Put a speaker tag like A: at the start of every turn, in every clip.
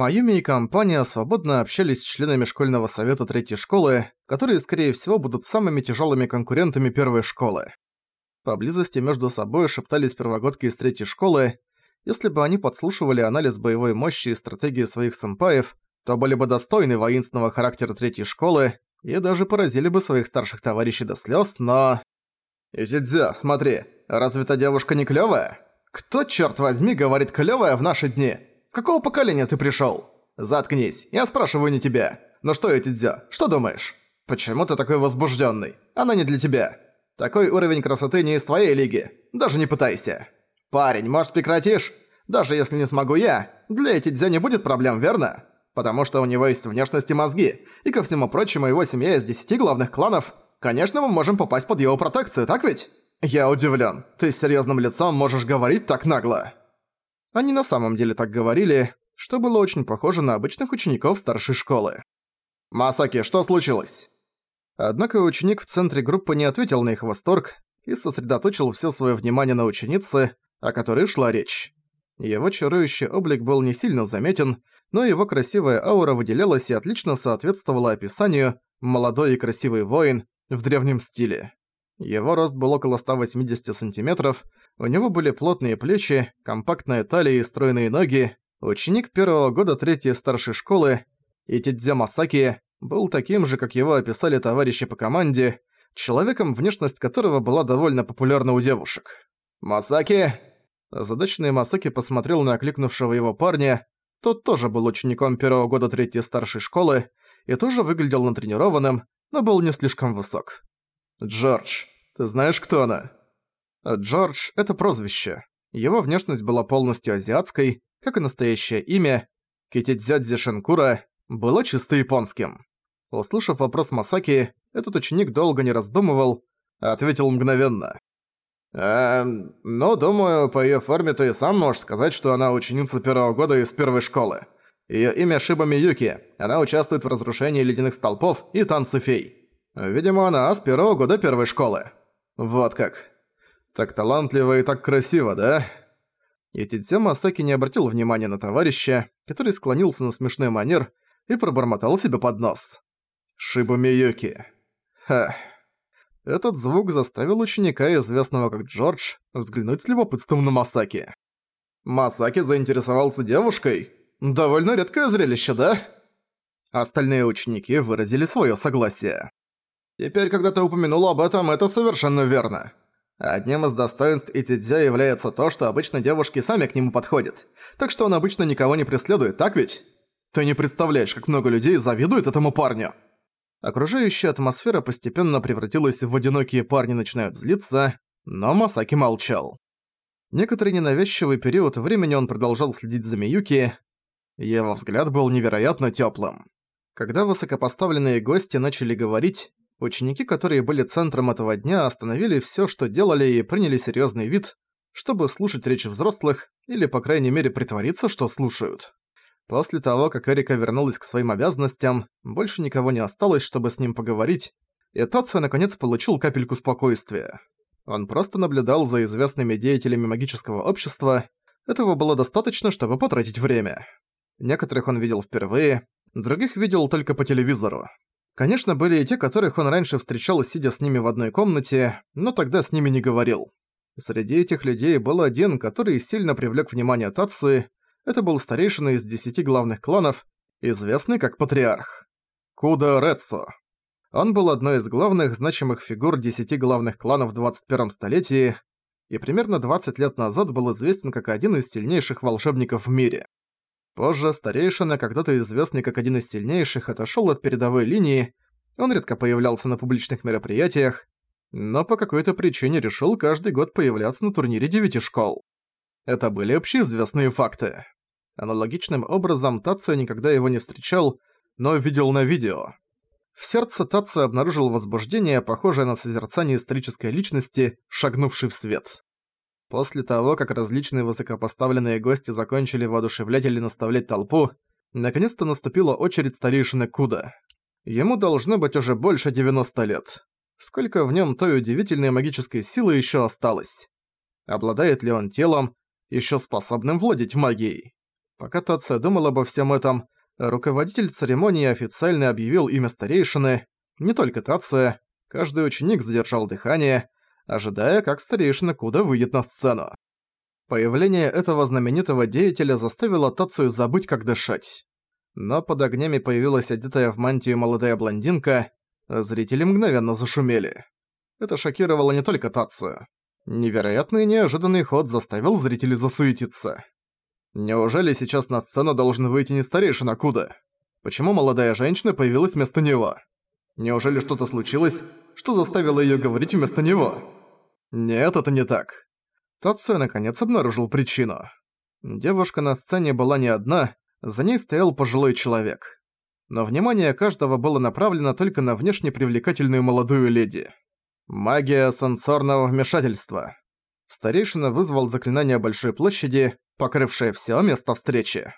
A: Майюми и компания свободно общались с членами школьного совета третьей школы, которые, скорее всего, будут самыми тяжелыми конкурентами первой школы. Поблизости между собой шептались первогодки из третьей школы. Если бы они подслушивали анализ боевой мощи и стратегии своих сэмпаев, то были бы достойны воинственного характера третьей школы и даже поразили бы своих старших товарищей до слез, но... «Итидзя, смотри, разве эта девушка не клёвая? Кто, черт возьми, говорит клёвая в наши дни?» С какого поколения ты пришёл? Заткнись, я спрашиваю не тебя. Ну что, Этидзё, что думаешь? Почему ты такой возбуждённый? Она не для тебя. Такой уровень красоты не из твоей лиги. Даже не пытайся. Парень, может прекратишь? Даже если не смогу я, для Этидзё не будет проблем, верно? Потому что у него есть внешность и мозги. И ко всему прочему, его семья из десяти главных кланов. Конечно, мы можем попасть под его протекцию, так ведь? Я удивлен. Ты с серьезным лицом можешь говорить так нагло. Они на самом деле так говорили, что было очень похоже на обычных учеников старшей школы. «Масаки, что случилось?» Однако ученик в центре группы не ответил на их восторг и сосредоточил все свое внимание на ученице, о которой шла речь. Его чарующий облик был не сильно заметен, но его красивая аура выделялась и отлично соответствовала описанию «молодой и красивый воин» в древнем стиле. Его рост был около 180 сантиметров, у него были плотные плечи, компактная талия и стройные ноги. Ученик первого года третьей старшей школы, Итидзе Масаки, был таким же, как его описали товарищи по команде, человеком, внешность которого была довольно популярна у девушек. «Масаки!» Задачный Масаки посмотрел на окликнувшего его парня. Тот тоже был учеником первого года третьей старшей школы и тоже выглядел натренированным, но был не слишком высок. «Джордж, ты знаешь, кто она?» Джордж — это прозвище. Его внешность была полностью азиатской, как и настоящее имя. Китидзядзи Шинкура было чисто японским. Услышав вопрос Масаки, этот ученик долго не раздумывал, а ответил мгновенно. «Эм, ну, думаю, по её форме ты сам можешь сказать, что она ученица первого года из первой школы. Её имя Шиба Миюки, она участвует в разрушении ледяных столпов и танце фей. Видимо, она с первого года первой школы. Вот как. Так талантливо и так красиво, да?» И Титсе Масаки не обратил внимания на товарища, который склонился на смешной манер и пробормотал себе под нос. «Шибу Миюки». Ха. Этот звук заставил ученика, известного как Джордж, взглянуть с любопытством на Масаки. Масаки заинтересовался девушкой? Довольно редкое зрелище, да? Остальные ученики выразили своё согласие. Теперь, когда ты упомянул об этом, это совершенно верно. Одним из достоинств Итидзя является то, что обычно девушки сами к нему подходят. Так что он обычно никого не преследует, так ведь? Ты не представляешь, как много людей завидует этому парню. Окружающая атмосфера постепенно превратилась в одинокие парни начинают злиться, но Масаки молчал. Некоторый ненавязчивый период времени он продолжал следить за Миюки. Его взгляд был невероятно тёплым. Когда высокопоставленные гости начали говорить, Ученики, которые были центром этого дня, остановили всё, что делали и приняли серьёзный вид, чтобы слушать речь взрослых или, по крайней мере, притвориться, что слушают. После того, как Эрика вернулась к своим обязанностям, больше никого не осталось, чтобы с ним поговорить, и Тацио наконец получил капельку спокойствия. Он просто наблюдал за известными деятелями магического общества, этого было достаточно, чтобы потратить время. Некоторых он видел впервые, других видел только по телевизору. Конечно, были и те, которых он раньше встречал, сидя с ними в одной комнате, но тогда с ними не говорил. Среди этих людей был один, который сильно привлек внимание Тацуи. Это был старейшина из десяти главных кланов, известный как Патриарх. Куда Рэдсо. Он был одной из главных значимых фигур десяти главных кланов в 21 столетии и примерно 20 лет назад был известен как один из сильнейших волшебников в мире. Позже старейшина, когда-то известный как один из сильнейших, отошёл от передовой линии, он редко появлялся на публичных мероприятиях, но по какой-то причине решил каждый год появляться на турнире девяти школ. Это были общеизвестные факты. Аналогичным образом Тацио никогда его не встречал, но видел на видео. В сердце Тацио обнаружил возбуждение, похожее на созерцание исторической личности, шагнувшей в свет. После того, как различные высокопоставленные гости закончили воодушевлять или наставлять толпу, наконец-то наступила очередь старейшины Куда. Ему должно быть уже больше 90 лет. Сколько в нем той удивительной магической силы еще осталось? Обладает ли он телом, еще способным владеть магией? Пока Тация думал обо всем этом, руководитель церемонии официально объявил имя старейшины, не только Тация, каждый ученик задержал дыхание, ожидая, как старейшина Куда выйдет на сцену. Появление этого знаменитого деятеля заставило Тацию забыть, как дышать. Но под огнями появилась одетая в мантию молодая блондинка, зрители мгновенно зашумели. Это шокировало не только Тацию. Невероятный неожиданный ход заставил зрителей засуетиться. Неужели сейчас на сцену должен выйти не старейшина Куда? Почему молодая женщина появилась вместо него? Неужели что-то случилось, что заставило её говорить вместо него? Нет, это не так. Тацуя наконец обнаружил причину. Девушка на сцене была не одна, за ней стоял пожилой человек. Но внимание каждого было направлено только на внешне привлекательную молодую леди. Магия сенсорного вмешательства. Старейшина вызвал заклинание Большой площади, покрывшее всё место встречи.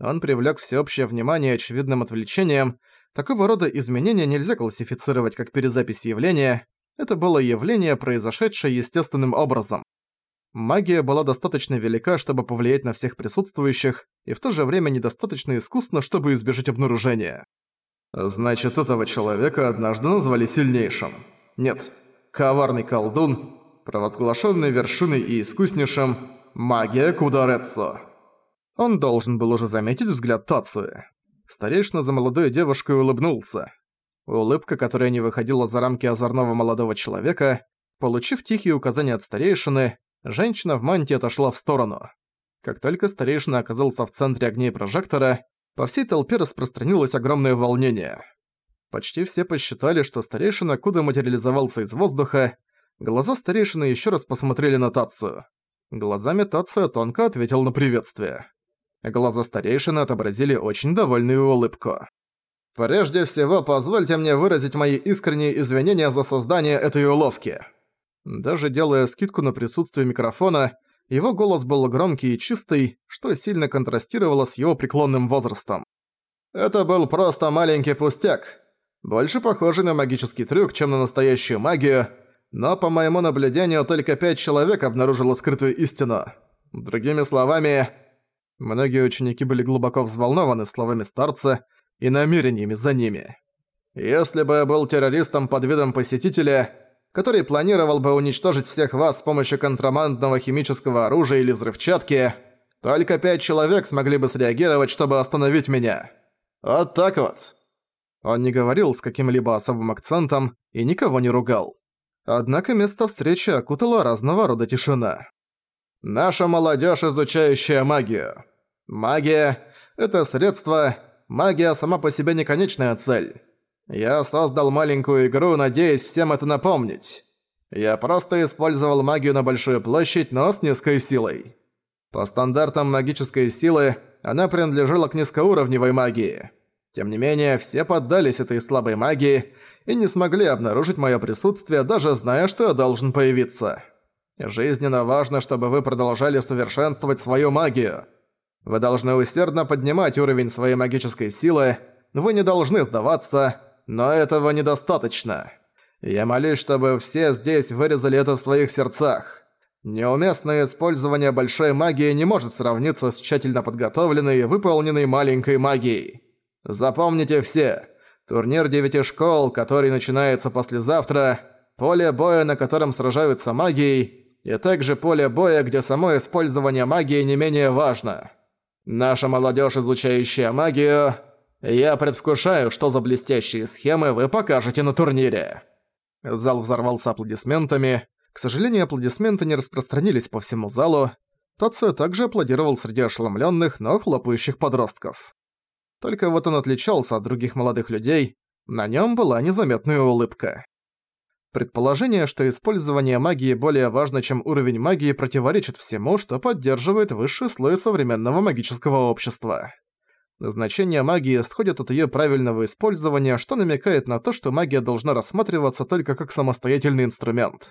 A: Он привлёк всеобщее внимание очевидным отвлечением. Такого рода изменения нельзя классифицировать как перезапись явления. Это было явление, произошедшее естественным образом. Магия была достаточно велика, чтобы повлиять на всех присутствующих, и в то же время недостаточно искусна, чтобы избежать обнаружения. Значит, этого человека однажды назвали сильнейшим. Нет, коварный колдун, провозглашенный вершиной и искуснейшим, магия Кударецо. Он должен был уже заметить взгляд Тацуи. Старейшина за молодой девушкой улыбнулся. Улыбка, которая не выходила за рамки озорного молодого человека, получив тихие указания от старейшины, женщина в мантии отошла в сторону. Как только старейшина оказался в центре огней прожектора, по всей толпе распространилось огромное волнение. Почти все посчитали, что старейшина куда материализовался из воздуха, глаза старейшины еще раз посмотрели на Тацию. Глазами Тация тонко ответил на приветствие. Глаза старейшины отобразили очень довольную улыбку. «Прежде всего, позвольте мне выразить мои искренние извинения за создание этой уловки. Даже делая скидку на присутствие микрофона, его голос был громкий и чистый, что сильно контрастировало с его преклонным возрастом. Это был просто маленький пустяк, больше похожий на магический трюк, чем на настоящую магию, но по моему наблюдению только пять человек обнаружило скрытую истину. Другими словами, многие ученики были глубоко взволнованы словами старца и намерениями за ними. Если бы я был террористом под видом посетителя, который планировал бы уничтожить всех вас с помощью контрабандного химического оружия или взрывчатки, только пять человек смогли бы среагировать, чтобы остановить меня. Вот так вот. Он не говорил с каким-либо особым акцентом и никого не ругал. Однако место встречи окутала разного рода тишина. Наша молодежь, изучающая магию. Магия — это средство, магия сама по себе не конечная цель. Я создал маленькую игру, надеясь всем это напомнить. Я просто использовал магию на большую площадь, но с низкой силой. По стандартам магической силы, она принадлежала к низкоуровневой магии. Тем не менее, все поддались этой слабой магии и не смогли обнаружить моё присутствие, даже зная, что я должен появиться. Жизненно важно, чтобы вы продолжали совершенствовать свою магию. Вы должны усердно поднимать уровень своей магической силы, вы не должны сдаваться, но этого недостаточно. Я молюсь, чтобы все здесь вырезали это в своих сердцах. Неуместное использование большой магии не может сравниться с тщательно подготовленной и выполненной маленькой магией. Запомните все. Турнир девяти школ, который начинается послезавтра, поле боя, на котором сражаются магией, и также поле боя, где само использование магии не менее важно. Наша молодежь, изучающая магию, я предвкушаю, что за блестящие схемы вы покажете на турнире». Зал взорвался аплодисментами. К сожалению, аплодисменты не распространились по всему залу. Тацуя также аплодировал среди ошеломленных, но хлопающих подростков. Только вот он отличался от других молодых людей, на нем была незаметная улыбка. Предположение, что использование магии более важно, чем уровень магии, противоречит всему, что поддерживает высший слой современного магического общества. Значение магии исходит от её правильного использования, что намекает на то, что магия должна рассматриваться только как самостоятельный инструмент.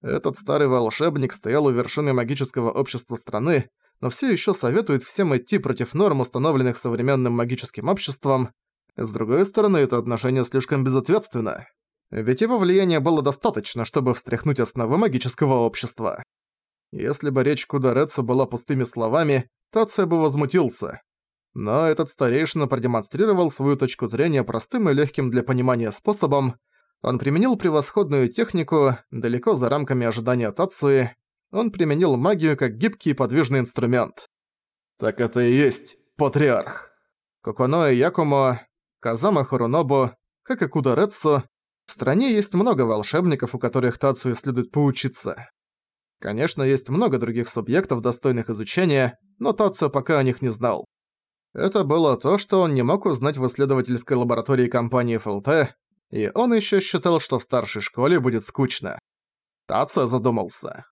A: Этот старый волшебник стоял у вершины магического общества страны, но всё ещё советует всем идти против норм, установленных современным магическим обществом. С другой стороны, это отношение слишком безответственно. Ведь его влияния было достаточно, чтобы встряхнуть основы магического общества. Если бы речь Кударецу была пустыми словами, Тация бы возмутился. Но этот старейшина продемонстрировал свою точку зрения простым и легким для понимания способом. Он применил превосходную технику, далеко за рамками ожидания Тации. Он применил магию как гибкий и подвижный инструмент. Так это и есть патриарх. Коконо и Якумо, Казама Хорунобу, как и Кударецу, в стране есть много волшебников, у которых Тацию следует поучиться. Конечно, есть много других субъектов, достойных изучения, но Тацию пока о них не знал. Это было то, что он не мог узнать в исследовательской лаборатории компании ФЛТ, и он еще считал, что в старшей школе будет скучно. Тацию задумался.